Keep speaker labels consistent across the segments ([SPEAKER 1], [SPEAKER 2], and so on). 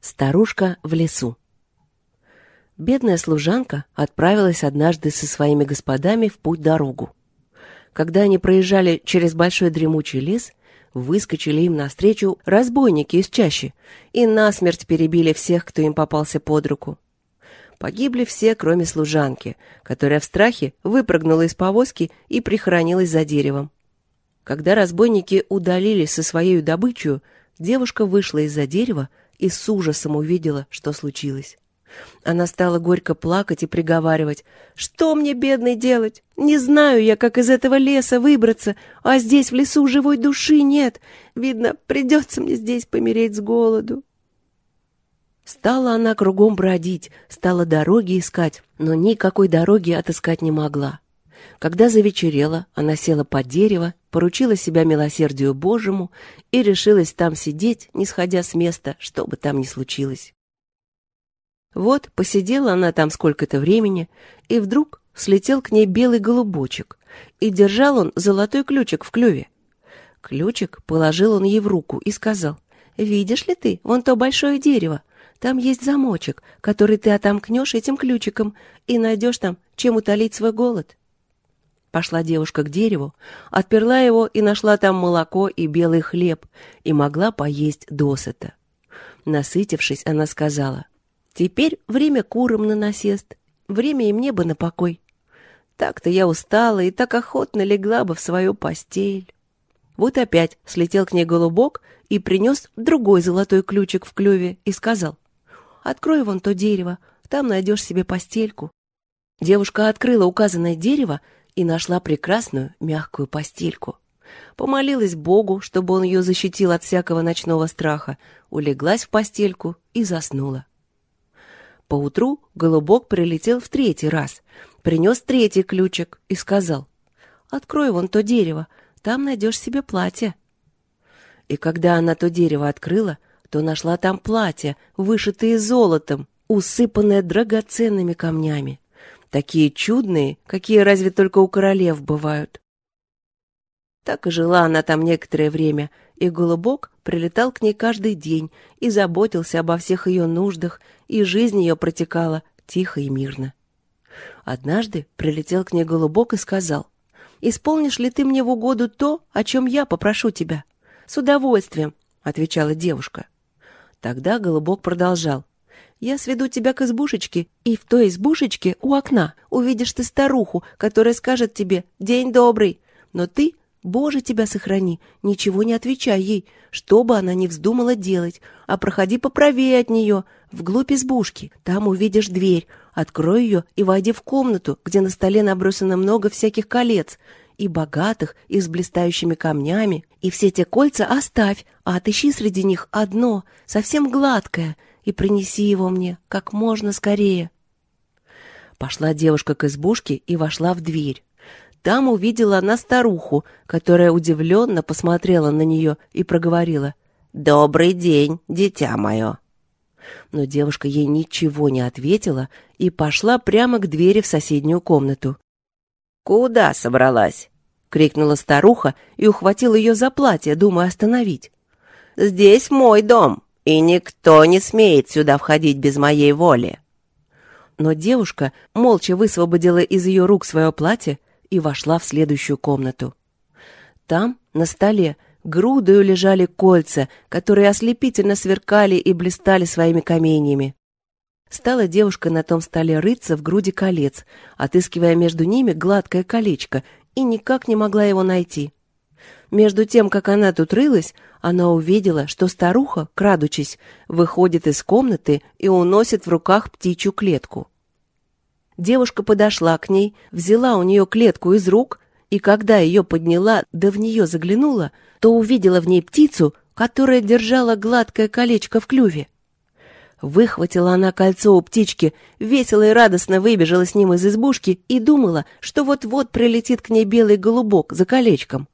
[SPEAKER 1] Старушка в лесу. Бедная служанка отправилась однажды со своими господами в путь-дорогу. Когда они проезжали через большой дремучий лес, выскочили им навстречу разбойники из чащи и насмерть перебили всех, кто им попался под руку. Погибли все, кроме служанки, которая в страхе выпрыгнула из повозки и прихоронилась за деревом. Когда разбойники удалились со своей добычей, девушка вышла из-за дерева и с ужасом увидела, что случилось. Она стала горько плакать и приговаривать. «Что мне, бедный, делать? Не знаю я, как из этого леса выбраться, а здесь в лесу живой души нет. Видно, придется мне здесь помереть с голоду». Стала она кругом бродить, стала дороги искать, но никакой дороги отыскать не могла. Когда завечерело, она села под дерево, поручила себя милосердию Божьему и решилась там сидеть, не сходя с места, что бы там ни случилось. Вот посидела она там сколько-то времени, и вдруг слетел к ней белый голубочек, и держал он золотой ключик в клюве. Ключик положил он ей в руку и сказал, «Видишь ли ты, вон то большое дерево, там есть замочек, который ты отомкнешь этим ключиком и найдешь там, чем утолить свой голод». Пошла девушка к дереву, отперла его и нашла там молоко и белый хлеб, и могла поесть досыта. Насытившись, она сказала, «Теперь время курам на насест, время им небо на покой. Так-то я устала и так охотно легла бы в свою постель». Вот опять слетел к ней голубок и принес другой золотой ключик в клюве и сказал, «Открой вон то дерево, там найдешь себе постельку». Девушка открыла указанное дерево и нашла прекрасную мягкую постельку. Помолилась Богу, чтобы он ее защитил от всякого ночного страха, улеглась в постельку и заснула. Поутру голубок прилетел в третий раз, принес третий ключик и сказал, «Открой вон то дерево, там найдешь себе платье». И когда она то дерево открыла, то нашла там платье, вышитое золотом, усыпанное драгоценными камнями такие чудные, какие разве только у королев бывают. Так и жила она там некоторое время, и Голубок прилетал к ней каждый день и заботился обо всех ее нуждах, и жизнь ее протекала тихо и мирно. Однажды прилетел к ней Голубок и сказал, «Исполнишь ли ты мне в угоду то, о чем я попрошу тебя?» «С удовольствием», — отвечала девушка. Тогда Голубок продолжал, я сведу тебя к избушечке, и в той избушечке у окна увидишь ты старуху, которая скажет тебе «День добрый». Но ты, Боже, тебя сохрани, ничего не отвечай ей, что бы она ни вздумала делать, а проходи поправее от нее, вглубь избушки. Там увидишь дверь, открой ее и войди в комнату, где на столе набросано много всяких колец, и богатых, и с блистающими камнями, и все те кольца оставь, а отыщи среди них одно, совсем гладкое — и принеси его мне как можно скорее. Пошла девушка к избушке и вошла в дверь. Там увидела она старуху, которая удивленно посмотрела на нее и проговорила «Добрый день, дитя мое!» Но девушка ей ничего не ответила и пошла прямо к двери в соседнюю комнату. «Куда собралась?» — крикнула старуха и ухватила ее за платье, думая остановить. «Здесь мой дом и никто не смеет сюда входить без моей воли». Но девушка молча высвободила из ее рук свое платье и вошла в следующую комнату. Там, на столе, грудою лежали кольца, которые ослепительно сверкали и блистали своими каменьями. Стала девушка на том столе рыться в груди колец, отыскивая между ними гладкое колечко, и никак не могла его найти. Между тем, как она тут рылась, она увидела, что старуха, крадучись, выходит из комнаты и уносит в руках птичью клетку. Девушка подошла к ней, взяла у нее клетку из рук, и когда ее подняла, да в нее заглянула, то увидела в ней птицу, которая держала гладкое колечко в клюве. Выхватила она кольцо у птички, весело и радостно выбежала с ним из избушки и думала, что вот-вот прилетит к ней белый голубок за колечком.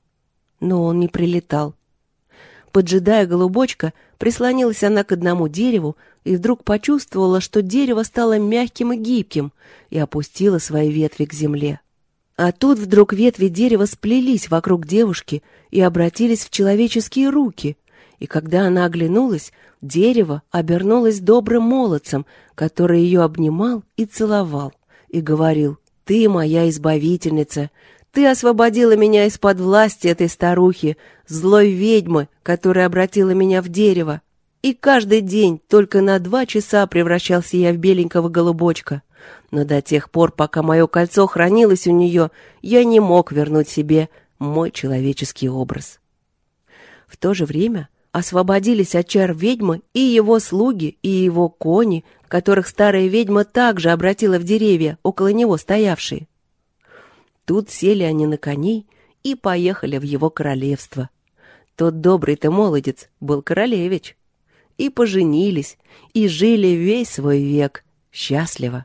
[SPEAKER 1] Но он не прилетал. Поджидая голубочка, прислонилась она к одному дереву и вдруг почувствовала, что дерево стало мягким и гибким, и опустила свои ветви к земле. А тут вдруг ветви дерева сплелись вокруг девушки и обратились в человеческие руки, и когда она оглянулась, дерево обернулось добрым молодцем, который ее обнимал и целовал, и говорил, «Ты моя избавительница, ты освободила меня из-под власти этой старухи, злой ведьмы, которая обратила меня в дерево. И каждый день только на два часа превращался я в беленького голубочка. Но до тех пор, пока мое кольцо хранилось у нее, я не мог вернуть себе мой человеческий образ. В то же время освободились от чар ведьмы и его слуги, и его кони, которых старая ведьма также обратила в деревья, около него стоявшие. Тут сели они на коней и поехали в его королевство. Тот добрый-то молодец был королевич. И поженились, и жили весь свой век счастливо.